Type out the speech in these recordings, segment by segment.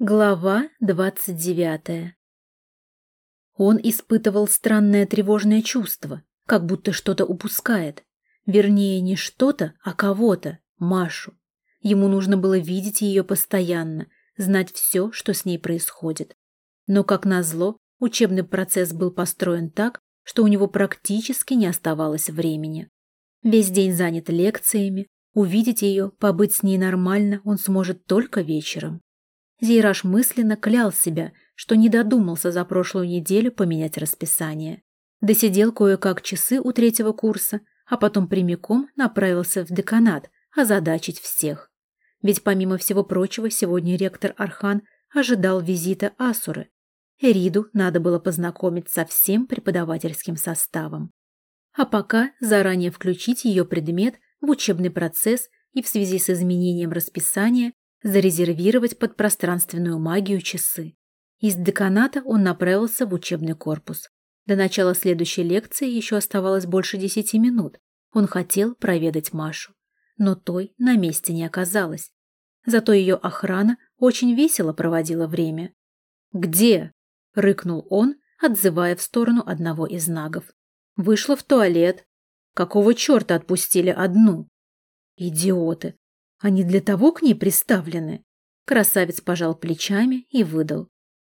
Глава двадцать девятая Он испытывал странное тревожное чувство, как будто что-то упускает. Вернее, не что-то, а кого-то, Машу. Ему нужно было видеть ее постоянно, знать все, что с ней происходит. Но, как назло, учебный процесс был построен так, что у него практически не оставалось времени. Весь день занят лекциями, увидеть ее, побыть с ней нормально он сможет только вечером. Зейраж мысленно клял себя, что не додумался за прошлую неделю поменять расписание. Досидел кое-как часы у третьего курса, а потом прямиком направился в деканат озадачить всех. Ведь помимо всего прочего, сегодня ректор Архан ожидал визита Асуры. Эриду надо было познакомить со всем преподавательским составом. А пока заранее включить ее предмет в учебный процесс и в связи с изменением расписания зарезервировать под пространственную магию часы. Из деканата он направился в учебный корпус. До начала следующей лекции еще оставалось больше десяти минут. Он хотел проведать Машу. Но той на месте не оказалось. Зато ее охрана очень весело проводила время. «Где?» — рыкнул он, отзывая в сторону одного из нагов. «Вышла в туалет. Какого черта отпустили одну?» «Идиоты! Они для того к ней приставлены. Красавец пожал плечами и выдал.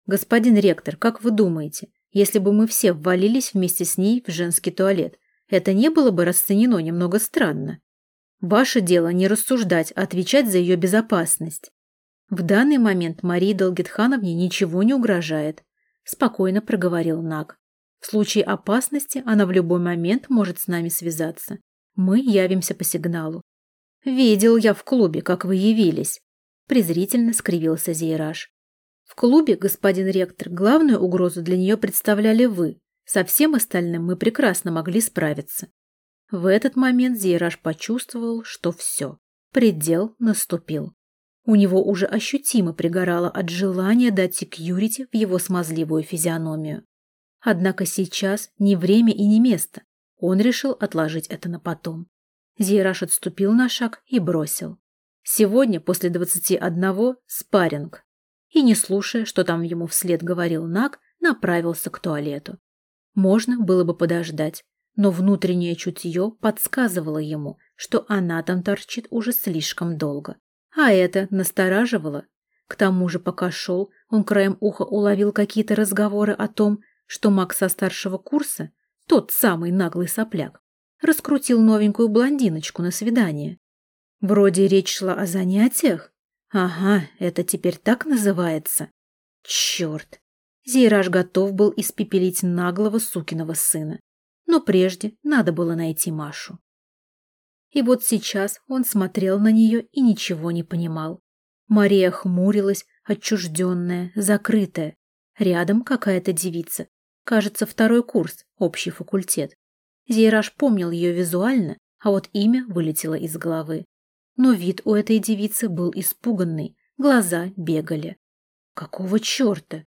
Господин ректор, как вы думаете, если бы мы все ввалились вместе с ней в женский туалет, это не было бы расценено немного странно? Ваше дело не рассуждать, а отвечать за ее безопасность. В данный момент Марии Долгетхановне ничего не угрожает, спокойно проговорил Наг. В случае опасности она в любой момент может с нами связаться. Мы явимся по сигналу. «Видел я в клубе, как вы явились», – презрительно скривился Зейраж. «В клубе, господин ректор, главную угрозу для нее представляли вы. Со всем остальным мы прекрасно могли справиться». В этот момент Зейраж почувствовал, что все. Предел наступил. У него уже ощутимо пригорало от желания дать секьюрити в его смазливую физиономию. Однако сейчас не время и не место. Он решил отложить это на потом. Зейраж отступил на шаг и бросил. Сегодня после двадцати одного спарринг. И, не слушая, что там ему вслед говорил Наг, направился к туалету. Можно было бы подождать, но внутреннее чутье подсказывало ему, что она там торчит уже слишком долго. А это настораживало. К тому же, пока шел, он краем уха уловил какие-то разговоры о том, что Макс со старшего курса, тот самый наглый сопляк, раскрутил новенькую блондиночку на свидание. Вроде речь шла о занятиях. Ага, это теперь так называется. Черт! Зейраж готов был испепелить наглого сукиного сына. Но прежде надо было найти Машу. И вот сейчас он смотрел на нее и ничего не понимал. Мария хмурилась, отчужденная, закрытая. Рядом какая-то девица. Кажется, второй курс, общий факультет. Зейраж помнил ее визуально, а вот имя вылетело из головы. Но вид у этой девицы был испуганный, глаза бегали. «Какого черта?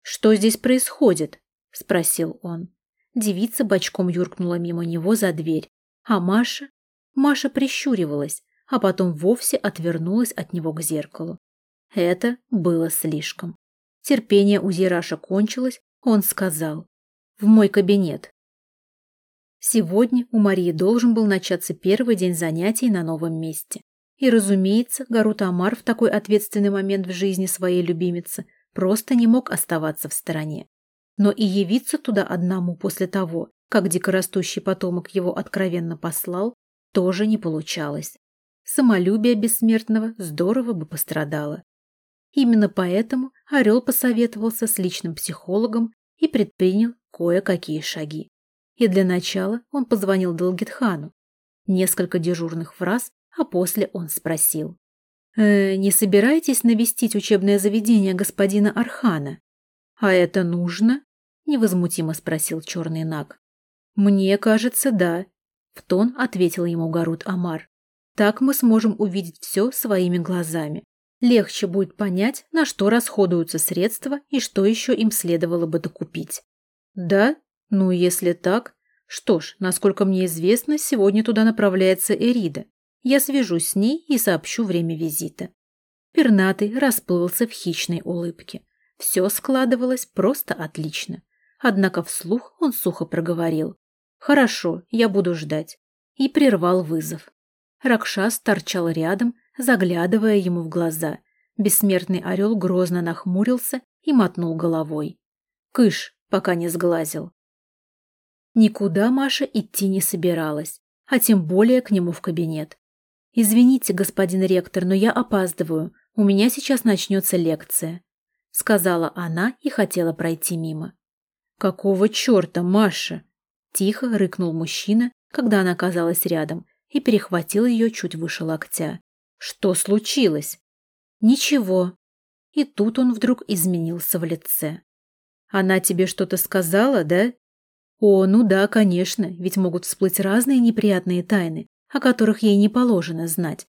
Что здесь происходит?» – спросил он. Девица бочком юркнула мимо него за дверь, а Маша... Маша прищуривалась, а потом вовсе отвернулась от него к зеркалу. Это было слишком. Терпение у Зираша кончилось, он сказал. «В мой кабинет. Сегодня у Марии должен был начаться первый день занятий на новом месте. И, разумеется, Гарут Амар в такой ответственный момент в жизни своей любимицы просто не мог оставаться в стороне. Но и явиться туда одному после того, как дикорастущий потомок его откровенно послал, тоже не получалось. Самолюбие бессмертного здорово бы пострадало. Именно поэтому Орел посоветовался с личным психологом и предпринял кое-какие шаги. И для начала он позвонил Долгитхану. Несколько дежурных фраз, а после он спросил. «Э, «Не собираетесь навестить учебное заведение господина Архана?» «А это нужно?» – невозмутимо спросил черный наг. «Мне кажется, да», – в тон ответил ему Гарут Амар. «Так мы сможем увидеть все своими глазами. Легче будет понять, на что расходуются средства и что еще им следовало бы докупить». «Да?» Ну, если так... Что ж, насколько мне известно, сегодня туда направляется Эрида. Я свяжусь с ней и сообщу время визита. пернатый расплылся в хищной улыбке. Все складывалось просто отлично. Однако вслух он сухо проговорил. «Хорошо, я буду ждать». И прервал вызов. Ракшас торчал рядом, заглядывая ему в глаза. Бессмертный орел грозно нахмурился и мотнул головой. «Кыш, пока не сглазил». Никуда Маша идти не собиралась, а тем более к нему в кабинет. «Извините, господин ректор, но я опаздываю. У меня сейчас начнется лекция», — сказала она и хотела пройти мимо. «Какого черта, Маша?» — тихо рыкнул мужчина, когда она оказалась рядом, и перехватил ее чуть выше локтя. «Что случилось?» «Ничего». И тут он вдруг изменился в лице. «Она тебе что-то сказала, да?» «О, ну да, конечно, ведь могут всплыть разные неприятные тайны, о которых ей не положено знать.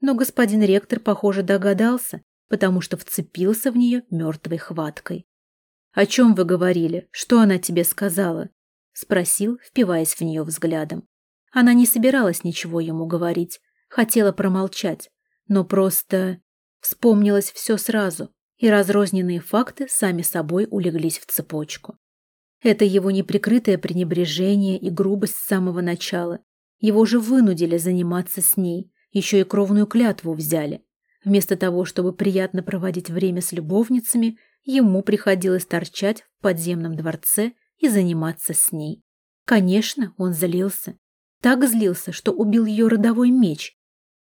Но господин ректор, похоже, догадался, потому что вцепился в нее мертвой хваткой. «О чем вы говорили? Что она тебе сказала?» — спросил, впиваясь в нее взглядом. Она не собиралась ничего ему говорить, хотела промолчать, но просто вспомнилось все сразу, и разрозненные факты сами собой улеглись в цепочку. Это его неприкрытое пренебрежение и грубость с самого начала. Его же вынудили заниматься с ней, еще и кровную клятву взяли. Вместо того, чтобы приятно проводить время с любовницами, ему приходилось торчать в подземном дворце и заниматься с ней. Конечно, он злился, так злился, что убил ее родовой меч.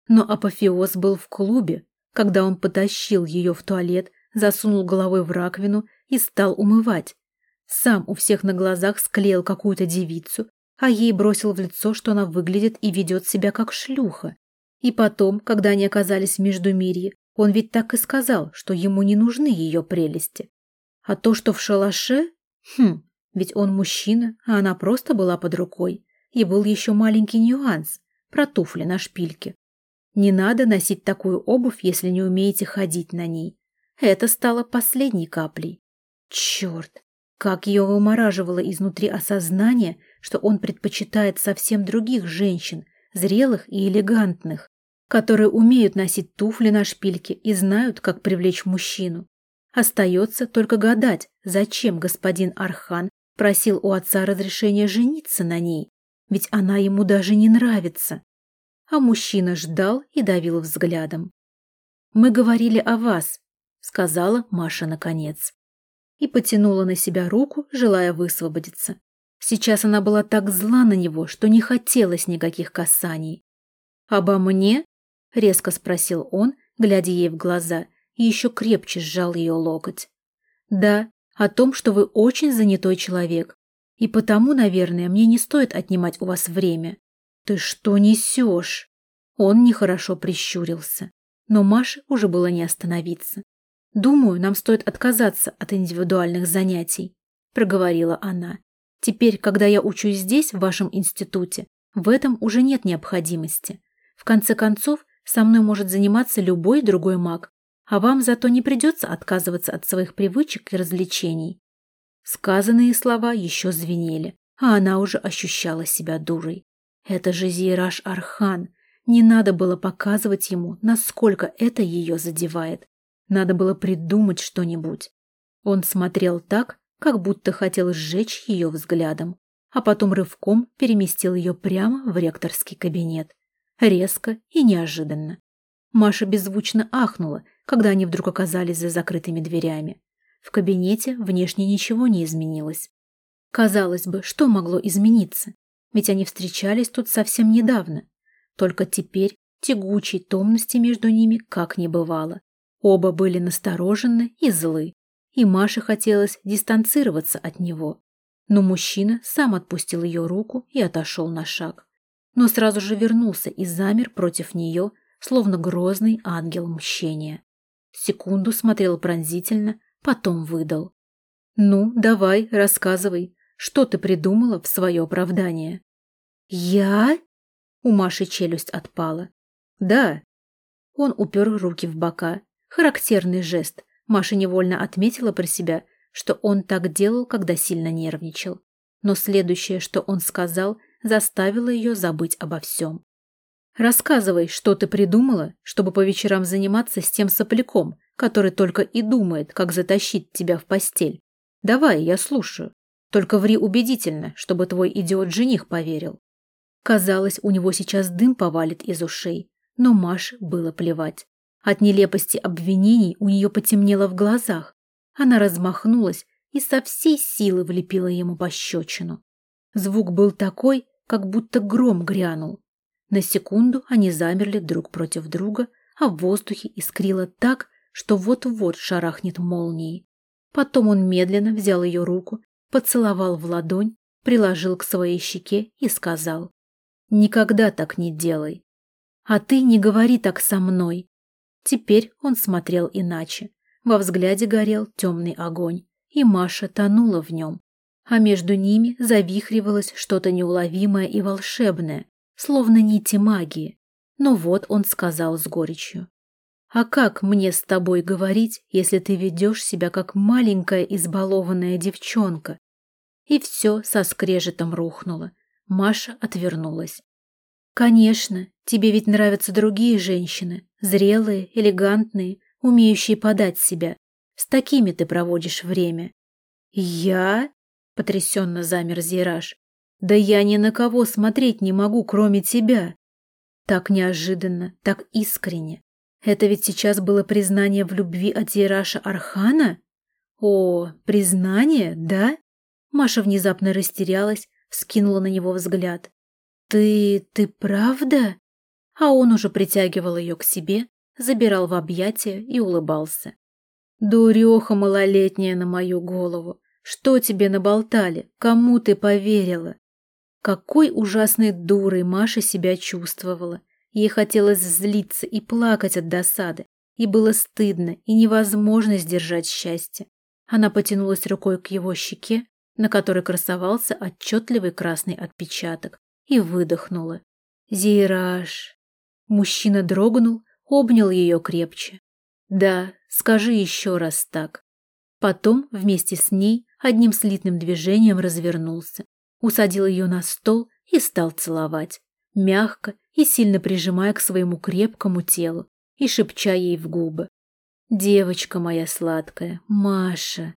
Но апофеоз был в клубе, когда он потащил ее в туалет, засунул головой в раковину и стал умывать. Сам у всех на глазах склеил какую-то девицу, а ей бросил в лицо, что она выглядит и ведет себя как шлюха. И потом, когда они оказались в Междумирье, он ведь так и сказал, что ему не нужны ее прелести. А то, что в шалаше... Хм, ведь он мужчина, а она просто была под рукой. И был еще маленький нюанс про туфли на шпильке. Не надо носить такую обувь, если не умеете ходить на ней. Это стало последней каплей. Черт, как ее вымораживало изнутри осознание, что он предпочитает совсем других женщин, зрелых и элегантных, которые умеют носить туфли на шпильке и знают, как привлечь мужчину. Остается только гадать, зачем господин Архан просил у отца разрешения жениться на ней ведь она ему даже не нравится. А мужчина ждал и давил взглядом. «Мы говорили о вас», — сказала Маша наконец. И потянула на себя руку, желая высвободиться. Сейчас она была так зла на него, что не хотелось никаких касаний. «Обо мне?» — резко спросил он, глядя ей в глаза, и еще крепче сжал ее локоть. «Да, о том, что вы очень занятой человек, и потому, наверное, мне не стоит отнимать у вас время. Ты что несешь? Он нехорошо прищурился. Но Маше уже было не остановиться. «Думаю, нам стоит отказаться от индивидуальных занятий», — проговорила она. «Теперь, когда я учусь здесь, в вашем институте, в этом уже нет необходимости. В конце концов, со мной может заниматься любой другой маг, а вам зато не придется отказываться от своих привычек и развлечений. Сказанные слова еще звенели, а она уже ощущала себя дурой. Это же Зейраж Архан. Не надо было показывать ему, насколько это ее задевает. Надо было придумать что-нибудь. Он смотрел так, как будто хотел сжечь ее взглядом, а потом рывком переместил ее прямо в ректорский кабинет. Резко и неожиданно. Маша беззвучно ахнула, когда они вдруг оказались за закрытыми дверями. В кабинете внешне ничего не изменилось. Казалось бы, что могло измениться? Ведь они встречались тут совсем недавно. Только теперь тягучей томности между ними как не бывало. Оба были насторожены и злы, и Маше хотелось дистанцироваться от него. Но мужчина сам отпустил ее руку и отошел на шаг. Но сразу же вернулся и замер против нее, словно грозный ангел мщения. Секунду смотрел пронзительно, потом выдал. «Ну, давай, рассказывай, что ты придумала в свое оправдание?» «Я?» У Маши челюсть отпала. «Да». Он упер руки в бока. Характерный жест. Маша невольно отметила про себя, что он так делал, когда сильно нервничал. Но следующее, что он сказал, заставило ее забыть обо всем. Рассказывай, что ты придумала, чтобы по вечерам заниматься с тем сопляком, который только и думает, как затащить тебя в постель. Давай, я слушаю. Только ври убедительно, чтобы твой идиот-жених поверил. Казалось, у него сейчас дым повалит из ушей, но Маше было плевать. От нелепости обвинений у нее потемнело в глазах. Она размахнулась и со всей силы влепила ему пощечину. Звук был такой, как будто гром грянул. На секунду они замерли друг против друга, а в воздухе искрило так, что вот-вот шарахнет молнией. Потом он медленно взял ее руку, поцеловал в ладонь, приложил к своей щеке и сказал «Никогда так не делай. А ты не говори так со мной». Теперь он смотрел иначе. Во взгляде горел темный огонь, и Маша тонула в нем. А между ними завихривалось что-то неуловимое и волшебное, словно нити магии. Но вот он сказал с горечью. А как мне с тобой говорить, если ты ведешь себя как маленькая избалованная девчонка? И все со скрежетом рухнуло. Маша отвернулась. Конечно, тебе ведь нравятся другие женщины, зрелые, элегантные, умеющие подать себя. С такими ты проводишь время. Я? Потрясенно замер Зираж. Да я ни на кого смотреть не могу, кроме тебя. Так неожиданно, так искренне. Это ведь сейчас было признание в любви от Ираша Архана? О, признание, да? Маша внезапно растерялась, скинула на него взгляд. Ты... ты правда? А он уже притягивал ее к себе, забирал в объятия и улыбался. Дуреха малолетняя на мою голову. Что тебе наболтали? Кому ты поверила? Какой ужасной дурой Маша себя чувствовала. Ей хотелось злиться и плакать от досады, и было стыдно и невозможно сдержать счастье. Она потянулась рукой к его щеке, на которой красовался отчетливый красный отпечаток, и выдохнула. «Зираж!» Мужчина дрогнул, обнял ее крепче. «Да, скажи еще раз так». Потом вместе с ней одним слитным движением развернулся, усадил ее на стол и стал целовать мягко и сильно прижимая к своему крепкому телу и шепча ей в губы. «Девочка моя сладкая, Маша!»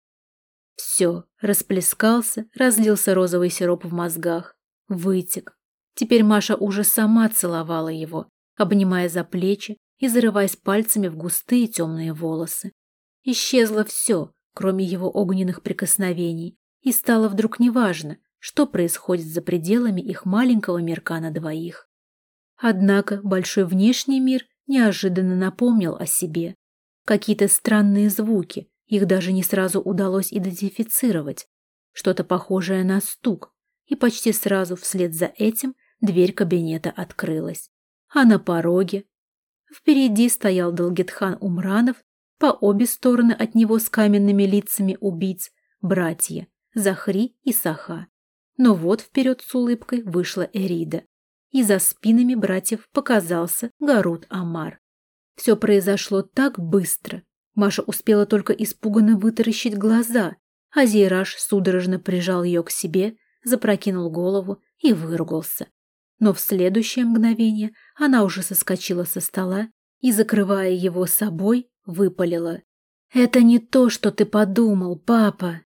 Все, расплескался, разлился розовый сироп в мозгах, вытек. Теперь Маша уже сама целовала его, обнимая за плечи и зарываясь пальцами в густые темные волосы. Исчезло все, кроме его огненных прикосновений, и стало вдруг неважно, что происходит за пределами их маленького мирка на двоих. Однако большой внешний мир неожиданно напомнил о себе. Какие-то странные звуки, их даже не сразу удалось идентифицировать. Что-то похожее на стук, и почти сразу вслед за этим дверь кабинета открылась. А на пороге... Впереди стоял Долгетхан Умранов, по обе стороны от него с каменными лицами убийц, братья Захри и Саха. Но вот вперед с улыбкой вышла Эрида, и за спинами братьев показался Гарут Амар. Все произошло так быстро. Маша успела только испуганно вытаращить глаза, а Зейраж судорожно прижал ее к себе, запрокинул голову и выругался. Но в следующее мгновение она уже соскочила со стола и, закрывая его собой, выпалила. «Это не то, что ты подумал, папа!»